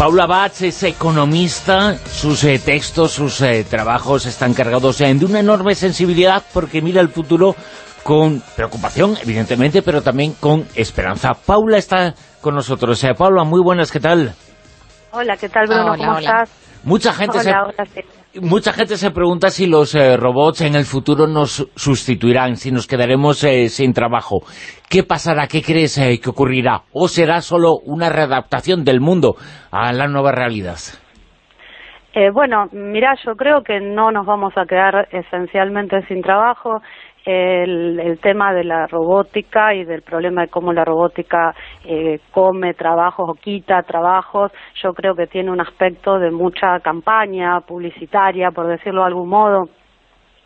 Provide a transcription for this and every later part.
Paula Batz es economista, sus eh, textos, sus eh, trabajos están cargados de una enorme sensibilidad porque mira el futuro con preocupación, evidentemente, pero también con esperanza. Paula está con nosotros. Eh, Paula, muy buenas, ¿qué tal? Hola, ¿qué tal, Bruno? ¿Cómo estás? Mucha gente, se, mucha gente se pregunta si los eh, robots en el futuro nos sustituirán, si nos quedaremos eh, sin trabajo. ¿Qué pasará? ¿Qué crees eh, que ocurrirá? ¿O será solo una readaptación del mundo a la nueva realidad? bueno, mira, yo creo que no nos vamos a quedar esencialmente sin trabajo el, tema de la robótica y del problema de cómo la robótica eh, come trabajos o quita trabajos, yo creo que tiene un aspecto de mucha campaña publicitaria, por decirlo de algún modo,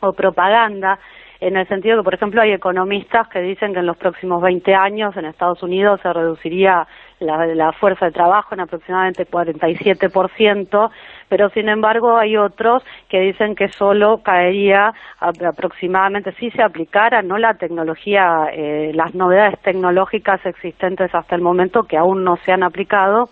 o propaganda, en el sentido que, por ejemplo, hay economistas que dicen que en los próximos 20 años en Estados Unidos se reduciría la, fuerza de trabajo en aproximadamente 47%, pero sin embargo hay otros que dicen que solo caería aproximadamente, si se aplicara no la tecnología, eh, las novedades tecnológicas existentes hasta el momento que aún no se han aplicado,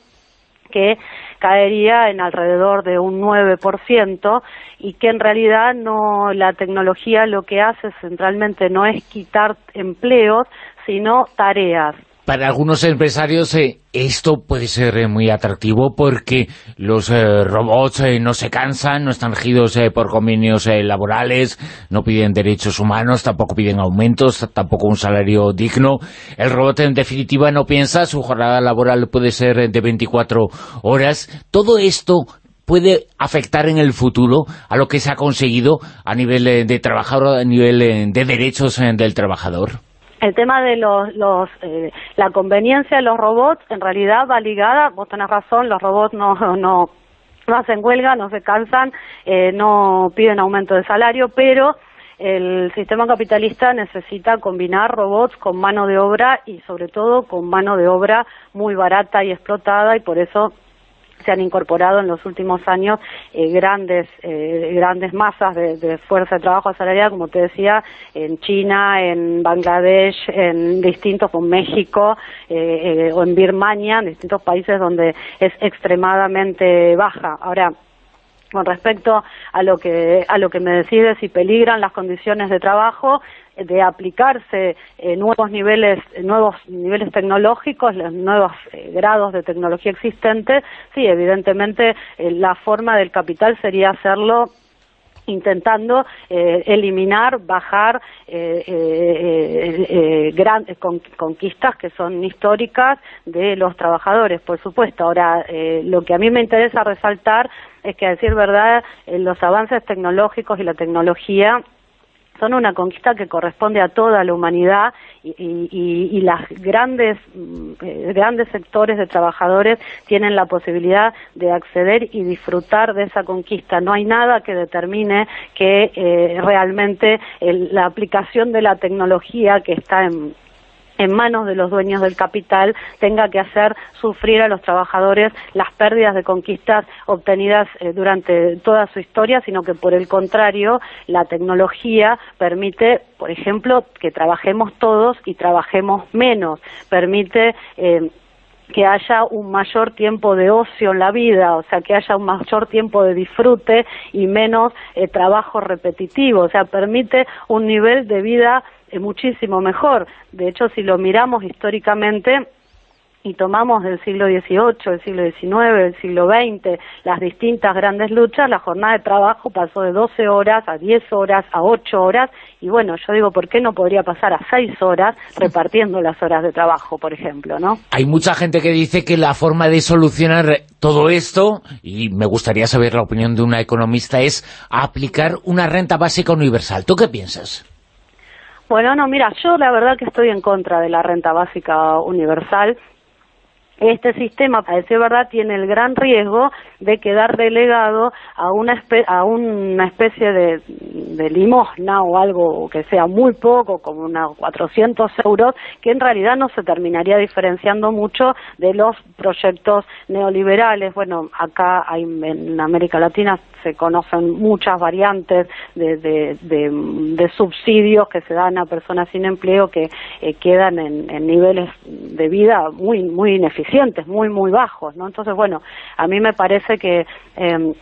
que caería en alrededor de un 9% y que en realidad no la tecnología lo que hace centralmente no es quitar empleos, sino tareas. Para algunos empresarios eh, esto puede ser eh, muy atractivo porque los eh, robots no se cansan, no están regidos por convenios laborales, no piden derechos humanos, tampoco piden aumentos, tampoco un salario digno. El robot en definitiva no piensa, su jornada laboral puede ser de 24 horas. Todo esto puede afectar en el futuro a lo que se ha conseguido a nivel de trabajador, a nivel de derechos del trabajador el tema de los, los eh, la conveniencia de los robots en realidad va ligada, vos tenés razón, los robots no, no, no hacen huelga, no se cansan, eh, no piden aumento de salario, pero el sistema capitalista necesita combinar robots con mano de obra y sobre todo con mano de obra muy barata y explotada y por eso se han incorporado en los últimos años eh, grandes eh, grandes masas de, fuerza de trabajo asalariada, como te decía, en China, en Bangladesh, en distintos, en México eh, o en Birmania, en distintos países donde es extremadamente baja. Ahora, con respecto a lo que a lo que me decide si peligran las condiciones de trabajo de aplicarse eh, nuevos niveles nuevos niveles tecnológicos los nuevos eh, grados de tecnología existentes. Sí evidentemente eh, la forma del capital sería hacerlo intentando eh, eliminar, bajar eh, eh, grandes conquistas que son históricas de los trabajadores, por supuesto. Ahora, lo que a mí me interesa resaltar es que, a decir verdad, los avances tecnológicos y la tecnología son una conquista que corresponde a toda la humanidad y, y, las grandes mm, eh, grandes sectores de trabajadores tienen la posibilidad de acceder y disfrutar de esa conquista. No hay nada que determine que eh, realmente la aplicación de la tecnología que está en, en manos de los dueños del capital tenga que hacer sufrir a los trabajadores las pérdidas de conquistas obtenidas eh, durante toda su historia, sino que por el contrario la tecnología permite, por ejemplo, que trabajemos todos y trabajemos menos, permite eh, que haya un mayor tiempo de ocio en la vida, o sea, que haya un mayor tiempo de disfrute y menos eh, trabajo repetitivo, o sea, permite un nivel de vida muchísimo mejor. De hecho, si lo miramos históricamente, y tomamos del siglo XVIII, del siglo XIX, del siglo XX, las distintas grandes luchas, la jornada de trabajo pasó de 12 horas a 10 horas, a 8 horas, y bueno, yo digo, ¿por qué no podría pasar a 6 horas repartiendo las horas de trabajo, por ejemplo, no? Hay mucha gente que dice que la forma de solucionar todo esto, y me gustaría saber la opinión de una economista, es aplicar una renta básica universal. ¿Tú qué piensas? Bueno, no, mira, yo la verdad que estoy en contra de la renta básica universal. Este sistema, a decir verdad, tiene el gran riesgo de quedar delegado a una, a una especie de, de, limosna o algo que sea muy poco, como unos 400 euros, que en realidad no se terminaría diferenciando mucho de los proyectos neoliberales. Bueno, acá hay, en América Latina se conocen muchas variantes de, de, subsidios que se dan a personas sin empleo que eh, quedan en, niveles de vida muy muy ineficientes muy, muy bajos, ¿no? Entonces, bueno, a mí me parece que... Eh,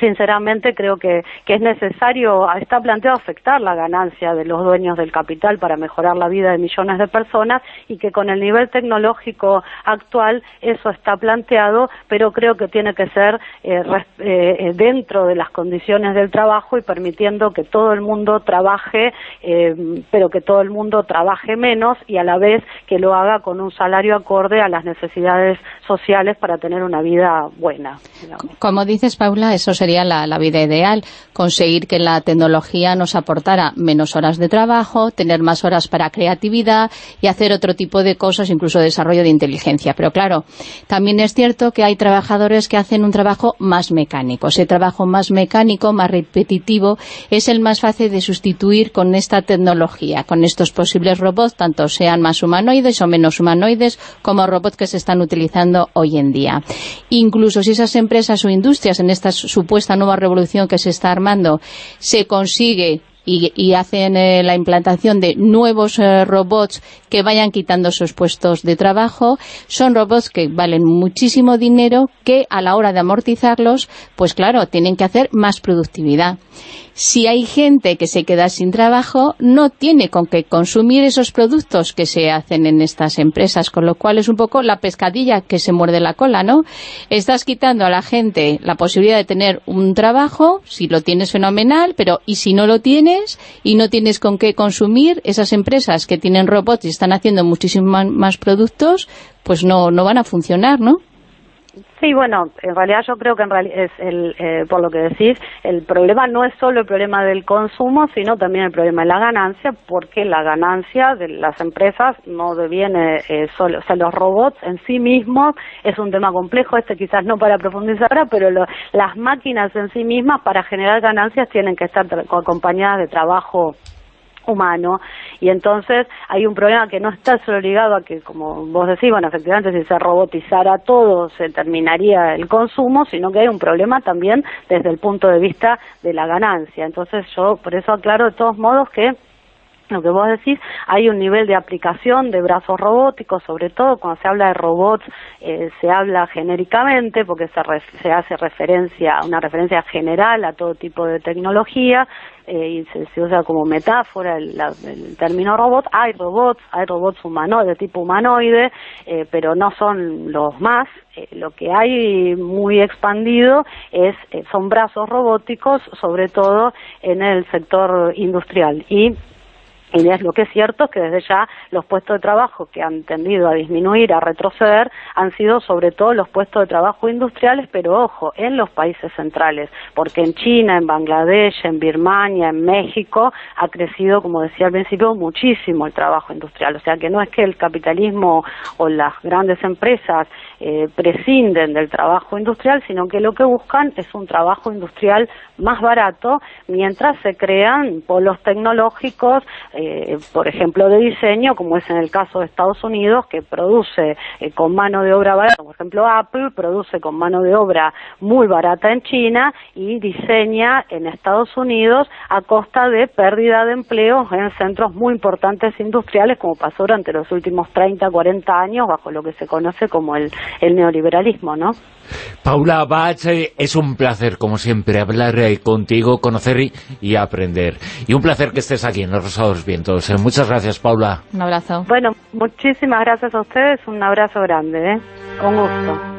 sinceramente creo que, que, es necesario, está planteado afectar la ganancia de los dueños del capital para mejorar la vida de millones de personas y que con el nivel tecnológico actual eso está planteado, pero creo que tiene que ser eh, eh, dentro de las condiciones del trabajo y permitiendo que todo el mundo trabaje, eh, pero que todo el mundo trabaje menos y a la vez que lo haga con un salario acorde a las necesidades sociales para tener una vida buena. Como dices, Paula, eso sería la, vida ideal, conseguir que la tecnología nos aportara menos horas de trabajo, tener más horas para creatividad y hacer otro tipo de cosas, incluso desarrollo de inteligencia. Pero claro, también es cierto que hay trabajadores que hacen un trabajo más mecánico. Ese trabajo más mecánico, más repetitivo, es el más fácil de sustituir con esta tecnología, con estos posibles robots, tanto sean más humanoides o menos humanoides, como robots que se están utilizando hoy en día. Incluso si esas empresas o industrias en estas supuestas esta nueva revolución que se está armando se consigue y, hacen eh, la implantación de nuevos eh, robots que vayan quitando sus puestos de trabajo. Son robots que valen muchísimo dinero que a la hora de amortizarlos, pues claro, tienen que hacer más productividad si hay gente que se queda sin trabajo, no tiene con qué consumir esos productos que se hacen en estas empresas, con lo cual es un poco la pescadilla que se muerde la cola, ¿no? Estás quitando a la gente la posibilidad de tener un trabajo, si lo tienes fenomenal, pero ¿y si no lo tienes y no tienes con qué consumir? Esas empresas que tienen robots y están haciendo muchísimos más productos, pues no, no van a funcionar, ¿no? Sí, bueno, en realidad yo creo que en es el, eh, por lo que decís, el problema no es solo el problema del consumo, sino también el problema de la ganancia, porque la ganancia de las empresas no deviene eh, solo, o sea, los robots en sí mismos es un tema complejo, este quizás no para profundizar ahora, pero las máquinas en sí mismas para generar ganancias tienen que estar acompañadas de trabajo humano y entonces hay un problema que no está solo ligado a que, como vos decís, bueno, efectivamente si se robotizara todo se terminaría el consumo, sino que hay un problema también desde el punto de vista de la ganancia. Entonces yo por eso aclaro de todos modos que lo que vos decís, hay un nivel de aplicación de brazos robóticos, sobre todo cuando se habla de robots, eh, se habla genéricamente porque se, se hace referencia, una referencia general a todo tipo de tecnología eh, y se, usa como metáfora el, término robot. Hay robots, hay robots humanoides, de tipo humanoide, eh, pero no son los más. lo que hay muy expandido es son brazos robóticos, sobre todo en el sector industrial. Y y es lo que es cierto es que desde ya los puestos de trabajo que han tendido a disminuir, a retroceder, han sido sobre todo los puestos de trabajo industriales, pero ojo, en los países centrales, porque en China, en Bangladesh, en Birmania, en México, ha crecido, como decía al principio, muchísimo el trabajo industrial. O sea que no es que el capitalismo o las grandes empresas eh, prescinden del trabajo industrial, sino que lo que buscan es un trabajo industrial más barato mientras se crean polos tecnológicos eh, por ejemplo, de diseño, como es en el caso de Estados Unidos, que produce eh, con mano de obra barata, por ejemplo, Apple produce con mano de obra muy barata en China y diseña en Estados Unidos a costa de pérdida de empleos en centros muy importantes industriales, como pasó durante los últimos 30, 40 años, bajo lo que se conoce como el, neoliberalismo, ¿no? Paula Bach, eh, es un placer, como siempre, hablar contigo, conocer y, aprender. Y un placer que estés aquí en Los Rosados entonces, Muchas gracias, Paula. Un abrazo. Bueno, muchísimas gracias a ustedes. Un abrazo grande. ¿eh? Con gusto.